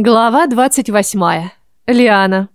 Глава 28. Лиана.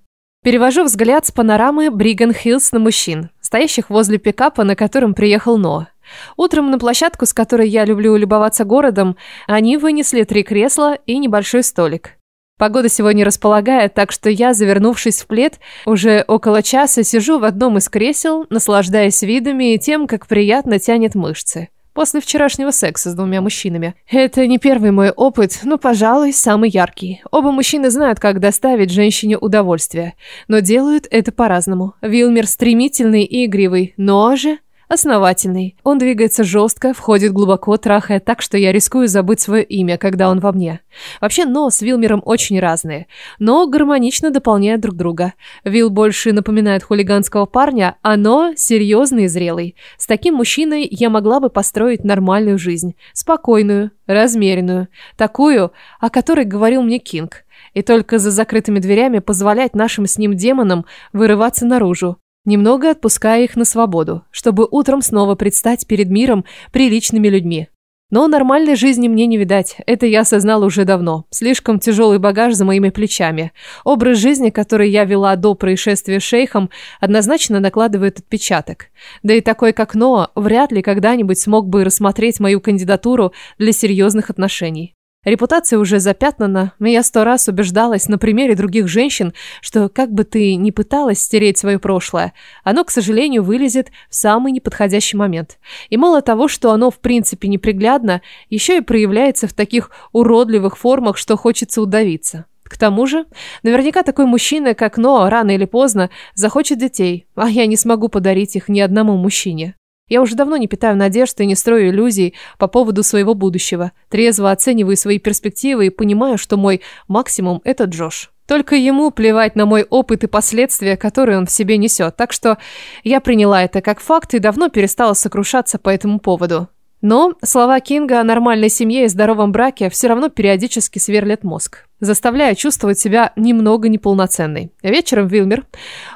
Перевожу взгляд с панорамы Бриган Хиллс на мужчин, стоящих возле пикапа, на котором приехал Ноа. Утром на площадку, с которой я люблю любоваться городом, они вынесли три кресла и небольшой столик. Погода сегодня располагает, так что я, завернувшись в плед, уже около часа сижу в одном из кресел, наслаждаясь видами и тем, как приятно тянет мышцы после вчерашнего секса с двумя мужчинами. Это не первый мой опыт, но, пожалуй, самый яркий. Оба мужчины знают, как доставить женщине удовольствие, но делают это по-разному. Вилмер стремительный и игривый, но же Основательный. Он двигается жестко, входит глубоко, трахая так, что я рискую забыть свое имя, когда он во мне. Вообще, но с Вилмером очень разные, но гармонично дополняют друг друга. Вил больше напоминает хулиганского парня, а но серьезный и зрелый. С таким мужчиной я могла бы построить нормальную жизнь. Спокойную, размеренную. Такую, о которой говорил мне Кинг. И только за закрытыми дверями позволять нашим с ним демонам вырываться наружу немного отпуская их на свободу, чтобы утром снова предстать перед миром приличными людьми. Но нормальной жизни мне не видать, это я осознал уже давно. Слишком тяжелый багаж за моими плечами. Образ жизни, который я вела до происшествия с шейхом, однозначно накладывает отпечаток. Да и такой, как Ноа, вряд ли когда-нибудь смог бы рассмотреть мою кандидатуру для серьезных отношений. Репутация уже запятнана, но я сто раз убеждалась на примере других женщин, что как бы ты ни пыталась стереть свое прошлое, оно, к сожалению, вылезет в самый неподходящий момент. И мало того, что оно в принципе неприглядно, еще и проявляется в таких уродливых формах, что хочется удавиться. К тому же, наверняка такой мужчина, как Ноа, рано или поздно захочет детей, а я не смогу подарить их ни одному мужчине. Я уже давно не питаю надежд и не строю иллюзий по поводу своего будущего. Трезво оцениваю свои перспективы и понимаю, что мой максимум – это Джош. Только ему плевать на мой опыт и последствия, которые он в себе несет. Так что я приняла это как факт и давно перестала сокрушаться по этому поводу. Но слова Кинга о нормальной семье и здоровом браке все равно периодически сверлят мозг, заставляя чувствовать себя немного неполноценной. Вечером Вилмер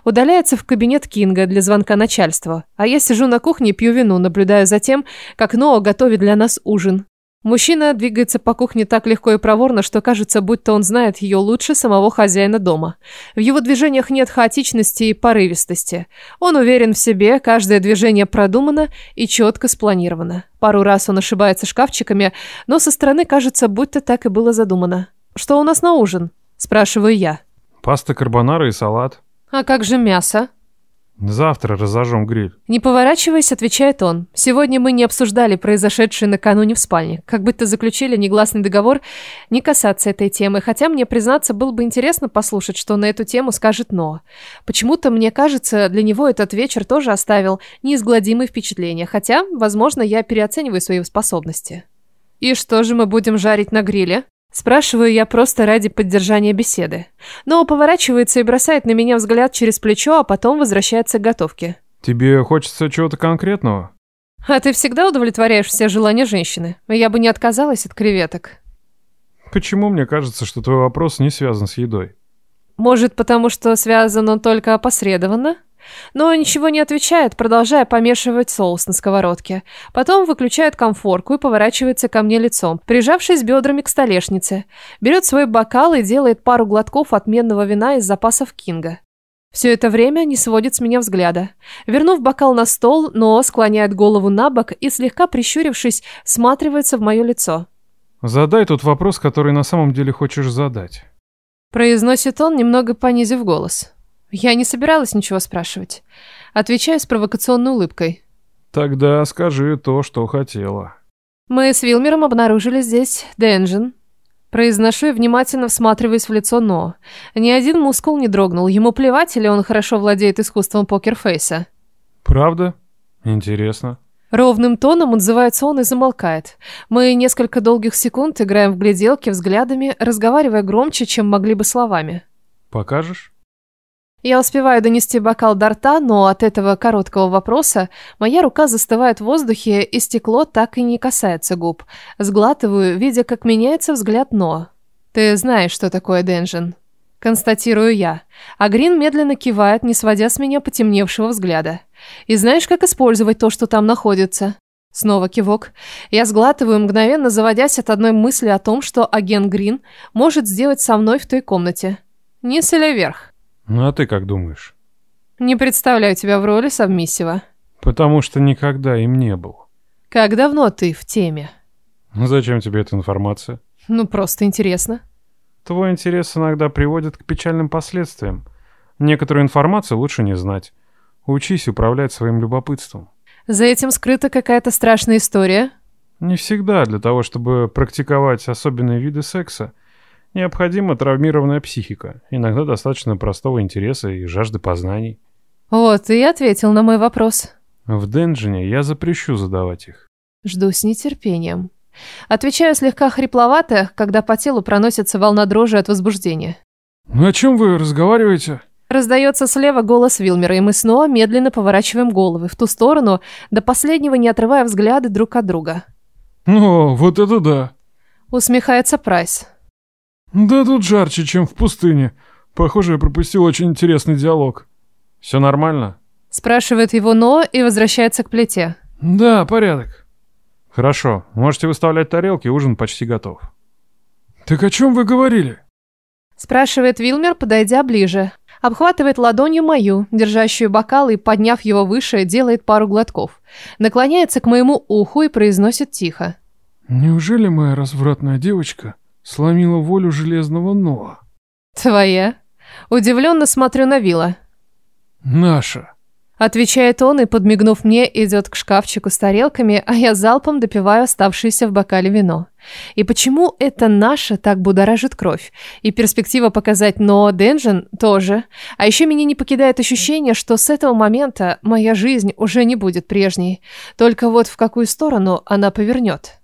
удаляется в кабинет Кинга для звонка начальства, а я сижу на кухне и пью вино, наблюдая за тем, как Ноа готовит для нас ужин. Мужчина двигается по кухне так легко и проворно, что кажется, будто он знает ее лучше самого хозяина дома. В его движениях нет хаотичности и порывистости. Он уверен в себе, каждое движение продумано и четко спланировано. Пару раз он ошибается шкафчиками, но со стороны кажется, будто так и было задумано. «Что у нас на ужин?» – спрашиваю я. «Паста карбонара и салат». «А как же мясо?» Завтра разожжем гриль. Не поворачиваясь, отвечает он. Сегодня мы не обсуждали произошедшее накануне в спальне. Как будто заключили негласный договор не касаться этой темы. Хотя мне, признаться, было бы интересно послушать, что на эту тему скажет Но. Почему-то, мне кажется, для него этот вечер тоже оставил неизгладимые впечатления. Хотя, возможно, я переоцениваю свои способности. И что же мы будем жарить на гриле? Спрашиваю я просто ради поддержания беседы. Но поворачивается и бросает на меня взгляд через плечо, а потом возвращается к готовке. Тебе хочется чего-то конкретного? А ты всегда удовлетворяешь все желания женщины. Я бы не отказалась от креветок. Почему мне кажется, что твой вопрос не связан с едой? Может, потому что связан он только опосредованно? Но ничего не отвечает, продолжая помешивать соус на сковородке. Потом выключает комфорку и поворачивается ко мне лицом, прижавшись бедрами к столешнице. Берет свой бокал и делает пару глотков отменного вина из запасов Кинга. Все это время не сводит с меня взгляда. Вернув бокал на стол, но склоняет голову на бок и, слегка прищурившись, всматривается в мое лицо. «Задай тот вопрос, который на самом деле хочешь задать». Произносит он, немного понизив голос. Я не собиралась ничего спрашивать. Отвечаю с провокационной улыбкой. Тогда скажи то, что хотела. Мы с Вилмером обнаружили здесь Денжин. Произношу и внимательно всматриваясь в лицо Но. Ни один мускул не дрогнул. Ему плевать, или он хорошо владеет искусством покерфейса. Правда? Интересно. Ровным тоном отзывается он и замолкает. Мы несколько долгих секунд играем в гляделки взглядами, разговаривая громче, чем могли бы словами. Покажешь? Я успеваю донести бокал до рта, но от этого короткого вопроса моя рука застывает в воздухе, и стекло так и не касается губ. Сглатываю, видя, как меняется взгляд Но. «Ты знаешь, что такое Денжин?» Констатирую я. А Грин медленно кивает, не сводя с меня потемневшего взгляда. «И знаешь, как использовать то, что там находится?» Снова кивок. Я сглатываю, мгновенно заводясь от одной мысли о том, что агент Грин может сделать со мной в той комнате. Или вверх? Ну а ты как думаешь? Не представляю тебя в роли совмиссива. Потому что никогда им не был. Как давно ты в теме? Ну зачем тебе эта информация? Ну, просто интересно. Твой интерес иногда приводит к печальным последствиям. Некоторую информацию лучше не знать. Учись управлять своим любопытством. За этим скрыта какая-то страшная история? Не всегда для того, чтобы практиковать особенные виды секса, необходима травмированная психика. Иногда достаточно простого интереса и жажды познаний. Вот, и ответил на мой вопрос. В Денджине я запрещу задавать их. Жду с нетерпением. Отвечаю слегка хрипловато, когда по телу проносится волна дрожи от возбуждения. Ну о чем вы разговариваете? Раздается слева голос Вилмера, и мы снова медленно поворачиваем головы в ту сторону, до последнего не отрывая взгляды друг от друга. Ну, вот это да. Усмехается Прайс. Да тут жарче, чем в пустыне. Похоже, я пропустил очень интересный диалог. Все нормально? Спрашивает его Но и возвращается к плите. Да, порядок. Хорошо, можете выставлять тарелки, ужин почти готов. Так о чем вы говорили? Спрашивает Вилмер, подойдя ближе. Обхватывает ладонью мою, держащую бокал, и, подняв его выше, делает пару глотков. Наклоняется к моему уху и произносит тихо. Неужели моя развратная девочка сломила волю железного Ноа? Твоя? Удивленно смотрю на Вилла. Наша. Отвечает он и, подмигнув мне, идет к шкафчику с тарелками, а я залпом допиваю оставшееся в бокале вино. И почему это наше так будоражит кровь? И перспектива показать «но Денджин» тоже. А еще меня не покидает ощущение, что с этого момента моя жизнь уже не будет прежней. Только вот в какую сторону она повернет.